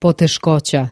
poteškoća.